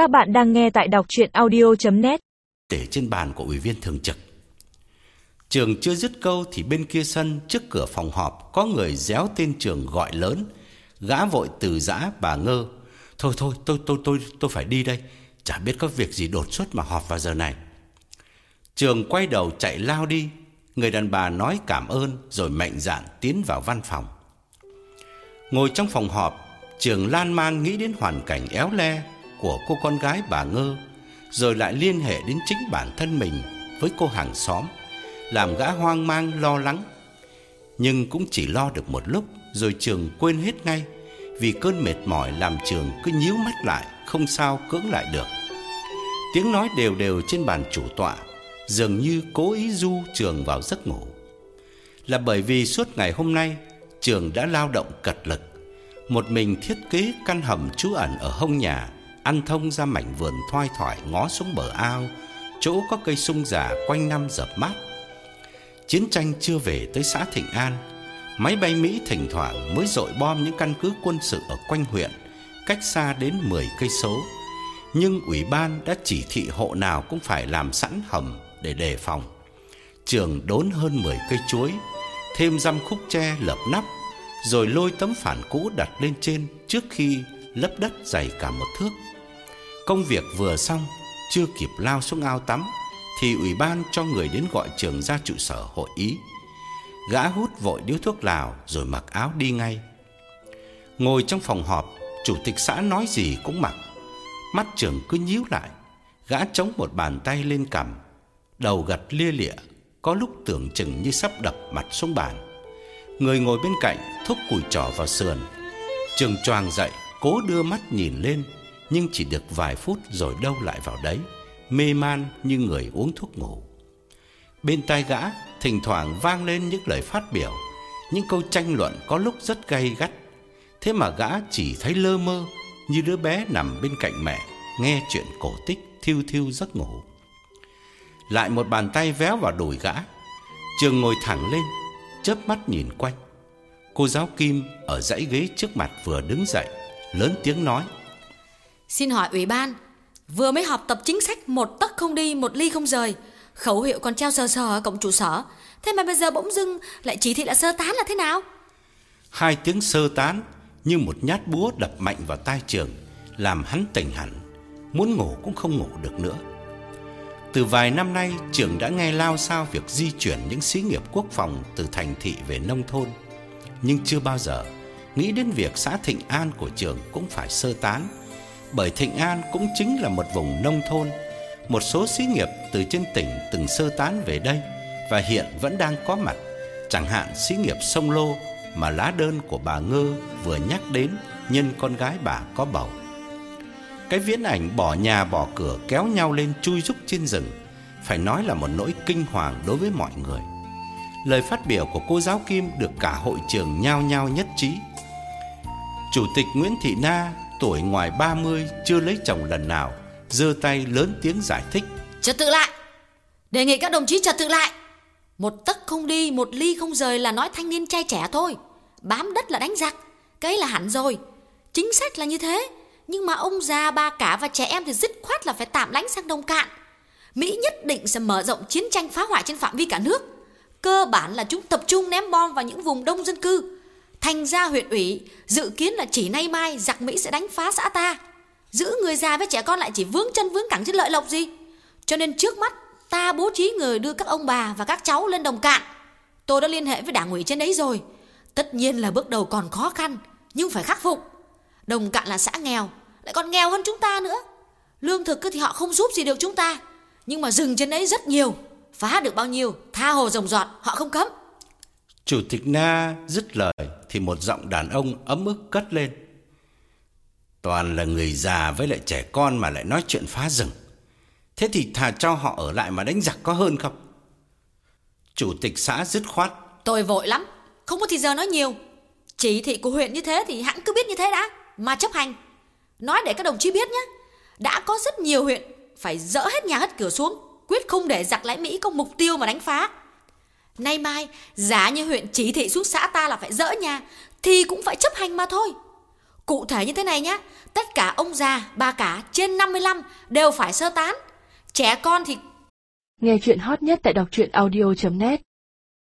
Các bạn đang nghe tại đọc chuyện audio.net Để trên bàn của ủy viên thường trực Trường chưa dứt câu thì bên kia sân trước cửa phòng họp có người déo tên trường gọi lớn. Gã vội từ giã bà ngơ. Thôi thôi tôi tôi tôi tôi phải đi đây. Chả biết có việc gì đột xuất mà họp vào giờ này. Trường quay đầu chạy lao đi. Người đàn bà nói cảm ơn rồi mạnh dạn tiến vào văn phòng. Ngồi trong phòng họp, Trường lan man nghĩ đến hoàn cảnh éo le của cô con gái bà Ngơ, rồi lại liên hệ đến chính bản thân mình với cô hàng xóm, làm gã hoang mang lo lắng. Nhưng cũng chỉ lo được một lúc rồi Trường quên hết ngay, vì cơn mệt mỏi làm Trường cứ nhíu mắt lại, không sao cưỡng lại được. Tiếng nói đều đều trên bàn chủ tọa, dường như cố ý du Trường vào giấc ngủ. Là bởi vì suốt ngày hôm nay, Trường đã lao động cật lực, một mình thiết kế căn hầm trú ẩn ở hông nhà, ăn thông ra mảnh vườn thoai thoải ngó xuống bờ ao, chỗ có cây sung già quanh năm dập mát. Chiến tranh chưa về tới xã Thịnh An, máy bay Mỹ thỉnh thoảng mới dội bom những căn cứ quân sự ở quanh huyện, cách xa đến 10 cây số. Nhưng ủy ban đã chỉ thị hộ nào cũng phải làm sẵn hầm để đề phòng. Trường đốn hơn 10 cây chuối, thêm răm khúc tre lợp nắp, rồi lôi tấm phản cũ đặt lên trên trước khi lấp đất dày cả một thước. Công việc vừa xong, chưa kịp lao xuống ao tắm thì ủy ban cho người đến gọi trường ra trụ sở hội ý. Gã hút vội điếu thuốc lào rồi mặc áo đi ngay. Ngồi trong phòng họp, chủ tịch xã nói gì cũng mặc. Mắt trường cứ nhíu lại, gã chống một bàn tay lên cằm, đầu gật lia lịa, có lúc tưởng chừng như sắp đập mặt xuống bàn. Người ngồi bên cạnh thúc củi trỏ vào sườn. Trường choàng dậy, cố đưa mắt nhìn lên, nhưng chỉ được vài phút rồi đâu lại vào đấy, mê man như người uống thuốc ngủ. Bên tai gã thỉnh thoảng vang lên những lời phát biểu, những câu tranh luận có lúc rất gay gắt. Thế mà gã chỉ thấy lơ mơ như đứa bé nằm bên cạnh mẹ, nghe chuyện cổ tích thiêu thiêu giấc ngủ. Lại một bàn tay véo vào đùi gã. Trường ngồi thẳng lên, chớp mắt nhìn quanh. Cô giáo Kim ở dãy ghế trước mặt vừa đứng dậy, lớn tiếng nói: Xin hỏi ủy ban, vừa mới họp tập chính sách một tấc không đi, một ly không rời, khẩu hiệu còn treo sờ sờ ở cổng trụ sở, thế mà bây giờ bỗng dưng lại chỉ thị là sơ tán là thế nào? Hai tiếng sơ tán như một nhát búa đập mạnh vào tai Trường, làm hắn tỉnh hẳn, muốn ngủ cũng không ngủ được nữa. Từ vài năm nay, Trường đã nghe lao sao việc di chuyển những xí nghiệp quốc phòng từ thành thị về nông thôn, nhưng chưa bao giờ nghĩ đến việc xã Thịnh An của Trường cũng phải sơ tán bởi Thịnh An cũng chính là một vùng nông thôn. Một số xí nghiệp từ trên tỉnh từng sơ tán về đây và hiện vẫn đang có mặt, chẳng hạn xí nghiệp Sông Lô mà lá đơn của bà Ngư vừa nhắc đến nhân con gái bà có bầu. Cái viễn ảnh bỏ nhà bỏ cửa kéo nhau lên chui rúc trên rừng phải nói là một nỗi kinh hoàng đối với mọi người. Lời phát biểu của cô giáo Kim được cả hội trường nhao nhao nhất trí. Chủ tịch Nguyễn Thị Na tuổi ngoài 30 chưa lấy chồng lần nào, giơ tay lớn tiếng giải thích. Trật tự lại. Đề nghị các đồng chí trật tự lại. Một tấc không đi, một ly không rời là nói thanh niên trai trẻ thôi. Bám đất là đánh giặc, cái là hẳn rồi. Chính sách là như thế, nhưng mà ông già, ba cả và trẻ em thì dứt khoát là phải tạm lánh sang Đông Cạn. Mỹ nhất định sẽ mở rộng chiến tranh phá hoại trên phạm vi cả nước. Cơ bản là chúng tập trung ném bom vào những vùng đông dân cư Thành ra huyện ủy dự kiến là chỉ nay mai giặc Mỹ sẽ đánh phá xã ta. Giữ người già với trẻ con lại chỉ vướng chân vướng cẳng chứ lợi lộc gì. Cho nên trước mắt ta bố trí người đưa các ông bà và các cháu lên đồng cạn. Tôi đã liên hệ với đảng ủy trên đấy rồi. Tất nhiên là bước đầu còn khó khăn, nhưng phải khắc phục. Đồng cạn là xã nghèo, lại còn nghèo hơn chúng ta nữa. Lương thực thì họ không giúp gì được chúng ta. Nhưng mà rừng trên đấy rất nhiều, phá được bao nhiêu, tha hồ rồng giọt, họ không cấm. Chủ tịch Na dứt lời thì một giọng đàn ông ấm ức cất lên. Toàn là người già với lại trẻ con mà lại nói chuyện phá rừng. Thế thì thà cho họ ở lại mà đánh giặc có hơn không? Chủ tịch xã dứt khoát. Tôi vội lắm, không có thì giờ nói nhiều. Chỉ thị của huyện như thế thì hãng cứ biết như thế đã, mà chấp hành. Nói để các đồng chí biết nhé. Đã có rất nhiều huyện phải dỡ hết nhà hết cửa xuống, quyết không để giặc lái Mỹ có mục tiêu mà đánh phá. Nay mai, giá như huyện chỉ thị xuống xã ta là phải dỡ nhà, thì cũng phải chấp hành mà thôi. Cụ thể như thế này nhé, tất cả ông già, bà cả trên 55 đều phải sơ tán. Trẻ con thì Nghe chuyện hot nhất tại đọc truyện audio.net